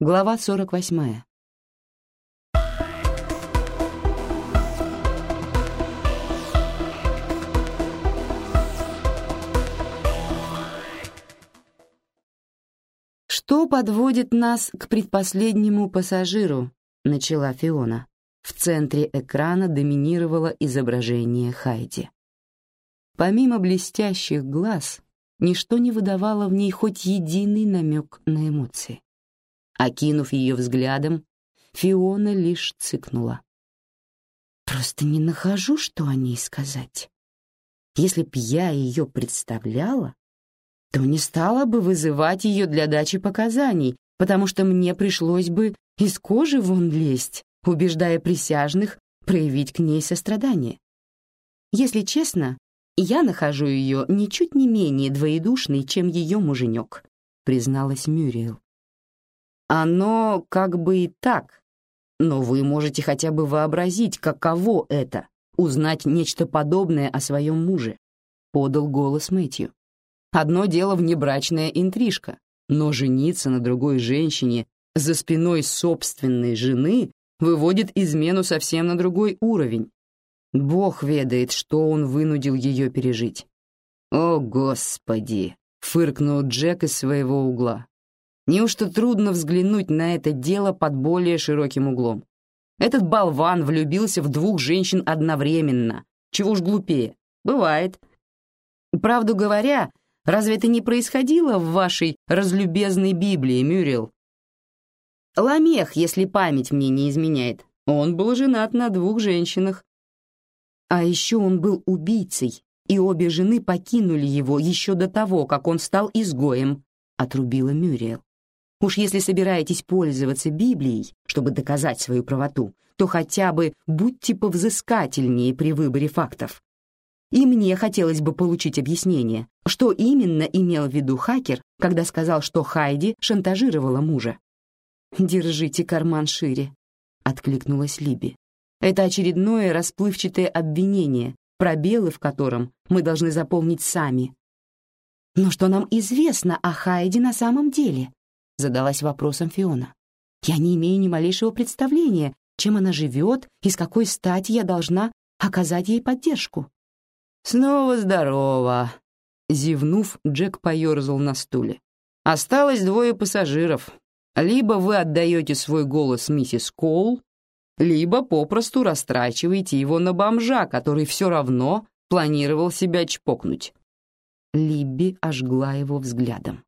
Глава 48. «Что подводит нас к предпоследнему пассажиру?» — начала Фиона. В центре экрана доминировало изображение Хайди. Помимо блестящих глаз, ничто не выдавало в ней хоть единый намек на эмоции. Окинув ее взглядом, Фиона лишь цыкнула. «Просто не нахожу, что о ней сказать. Если б я ее представляла, то не стала бы вызывать ее для дачи показаний, потому что мне пришлось бы из кожи вон лезть, убеждая присяжных проявить к ней сострадание. Если честно, я нахожу ее ничуть не менее двоедушной, чем ее муженек, призналась Мюриел. Оно как бы и так, но вы можете хотя бы вообразить, каково это — узнать нечто подобное о своем муже, подал голос Мэтью. Одно дело внебрачная интрижка, но жениться на другой женщине за спиной собственной жены выводит измену совсем на другой уровень. Бог ведает, что он вынудил ее пережить. «О, Господи!» — фыркнул Джек из своего угла. «Неужто трудно взглянуть на это дело под более широким углом? Этот болван влюбился в двух женщин одновременно. Чего уж глупее. Бывает. Правду говоря, Разве это не происходило в вашей разлюбезной Библии, Мюрил? Ламех, если память мне не изменяет. Он был женат на двух женщинах. А еще он был убийцей, и обе жены покинули его еще до того, как он стал изгоем, отрубила Мюриел. Уж если собираетесь пользоваться Библией, чтобы доказать свою правоту, то хотя бы будьте повзыскательнее при выборе фактов. И мне хотелось бы получить объяснение, что именно имел в виду хакер, когда сказал, что Хайди шантажировала мужа. «Держите карман шире», — откликнулась Либи. «Это очередное расплывчатое обвинение, пробелы в котором мы должны заполнить сами». «Но что нам известно о Хайди на самом деле?» — задалась вопросом Фиона. «Я не имею ни малейшего представления, чем она живет и с какой стати я должна оказать ей поддержку». «Снова здорово!» Зевнув, Джек поерзал на стуле. «Осталось двое пассажиров. Либо вы отдаете свой голос миссис Коул, либо попросту растрачиваете его на бомжа, который все равно планировал себя чпокнуть». Либби ожгла его взглядом.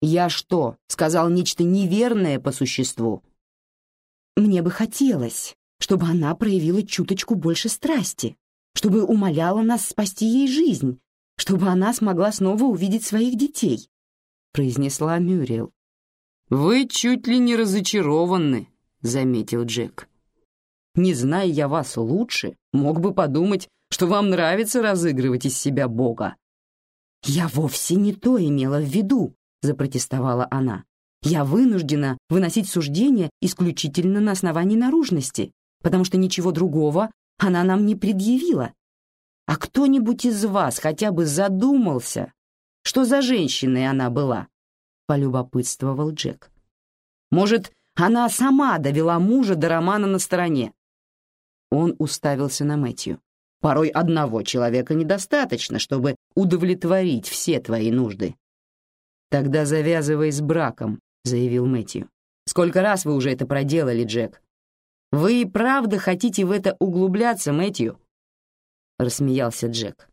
«Я что, сказал нечто неверное по существу?» «Мне бы хотелось, чтобы она проявила чуточку больше страсти», чтобы умоляла нас спасти ей жизнь, чтобы она смогла снова увидеть своих детей», — произнесла Мюрриел. «Вы чуть ли не разочарованы», — заметил Джек. «Не зная я вас лучше, мог бы подумать, что вам нравится разыгрывать из себя Бога». «Я вовсе не то имела в виду», — запротестовала она. «Я вынуждена выносить суждения исключительно на основании наружности, потому что ничего другого она нам не предъявила. А кто-нибудь из вас хотя бы задумался, что за женщиной она была? Полюбопытствовал Джек. Может, она сама довела мужа до романа на стороне? Он уставился на Мэтью. Порой одного человека недостаточно, чтобы удовлетворить все твои нужды. Тогда завязывай с браком, заявил Мэтью. Сколько раз вы уже это проделали, Джек? Вы и правда хотите в это углубляться, Мэтью?» Рассмеялся Джек.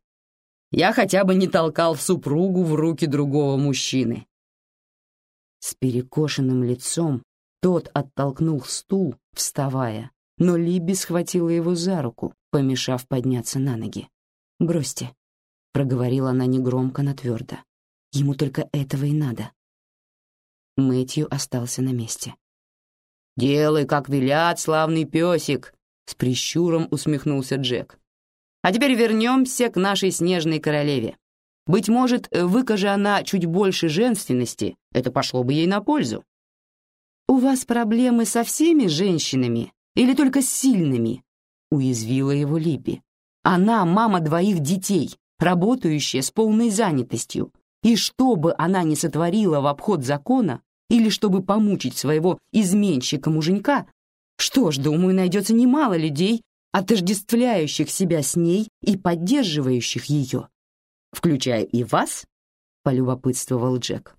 «Я хотя бы не толкал супругу в руки другого мужчины». С перекошенным лицом тот оттолкнул стул, вставая, но Либи схватила его за руку, помешав подняться на ноги. «Бросьте», — проговорила она негромко, но твердо. «Ему только этого и надо». Мэтью остался на месте. «Делай, как велят, славный песик!» — с прищуром усмехнулся Джек. «А теперь вернемся к нашей снежной королеве. Быть может, выкажи она чуть больше женственности, это пошло бы ей на пользу». «У вас проблемы со всеми женщинами или только с сильными?» — уязвила его Либи. «Она мама двоих детей, работающая с полной занятостью, и что бы она ни сотворила в обход закона, или чтобы помучить своего изменщика-муженька, что ж, думаю, найдется немало людей, отождествляющих себя с ней и поддерживающих ее. Включая и вас, полюбопытствовал Джек.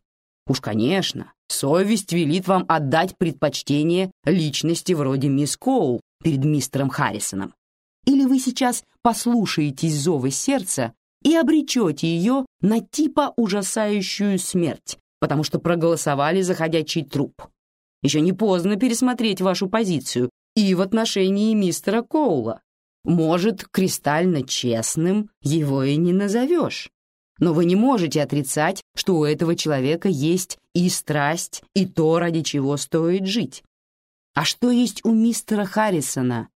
Уж, конечно, совесть велит вам отдать предпочтение личности вроде мисс Коул перед мистером Харрисоном. Или вы сейчас послушаетесь зовы сердца и обречете ее на типа ужасающую смерть, потому что проголосовали за ходячий труп. Еще не поздно пересмотреть вашу позицию и в отношении мистера Коула. Может, кристально честным его и не назовешь. Но вы не можете отрицать, что у этого человека есть и страсть, и то, ради чего стоит жить. А что есть у мистера Харрисона?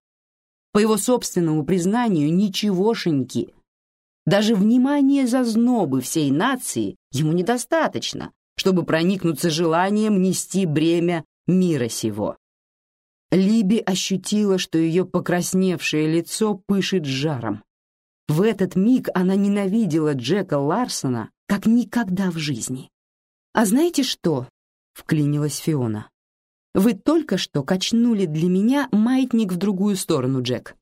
По его собственному признанию, ничегошеньки. Даже внимание зазнобы всей нации ему недостаточно, чтобы проникнуться желанием нести бремя мира сего. Либи ощутила, что ее покрасневшее лицо пышет жаром. В этот миг она ненавидела Джека Ларсона как никогда в жизни. «А знаете что?» — вклинилась Фиона. «Вы только что качнули для меня маятник в другую сторону, Джек.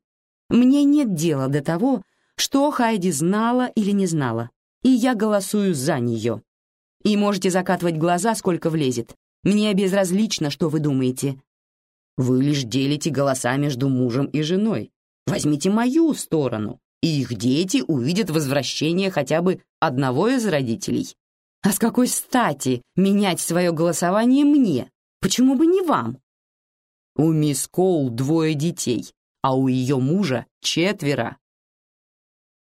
Мне нет дела до того, что Хайди знала или не знала, и я голосую за нее. И можете закатывать глаза, сколько влезет. Мне безразлично, что вы думаете. Вы лишь делите голоса между мужем и женой. Возьмите мою сторону, и их дети увидят возвращение хотя бы одного из родителей. А с какой стати менять свое голосование мне? Почему бы не вам? У мисс Коул двое детей, а у ее мужа четверо.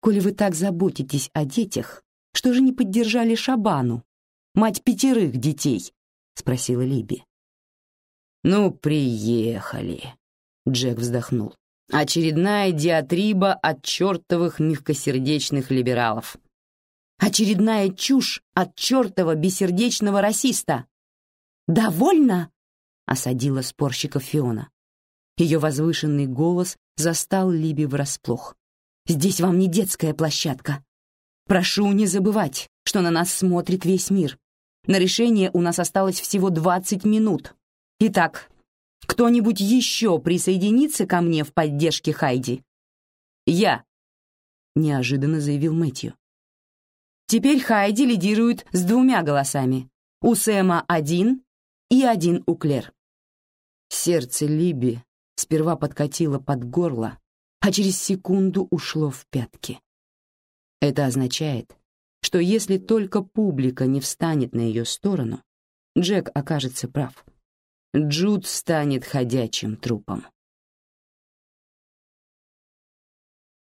Коли вы так заботитесь о детях, что же не поддержали Шабану, мать пятерых детей? спросила Либи. Ну, приехали. Джек вздохнул. Очередная диатриба от чертовых мягкосердечных либералов. Очередная чушь от чертова бессердечного расиста. «Довольно?» — осадила спорщиков Фиона. Ее возвышенный голос застал Либи врасплох. «Здесь вам не детская площадка. Прошу не забывать, что на нас смотрит весь мир. На решение у нас осталось всего 20 минут. Итак, кто-нибудь еще присоединится ко мне в поддержке Хайди? Я, неожиданно заявил Мэтью. Теперь Хайди лидирует с двумя голосами. У Сэма один и один у Клер. Сердце Либи сперва подкатило под горло, а через секунду ушло в пятки. Это означает, что если только публика не встанет на ее сторону, Джек окажется прав. Джуд станет ходячим трупом.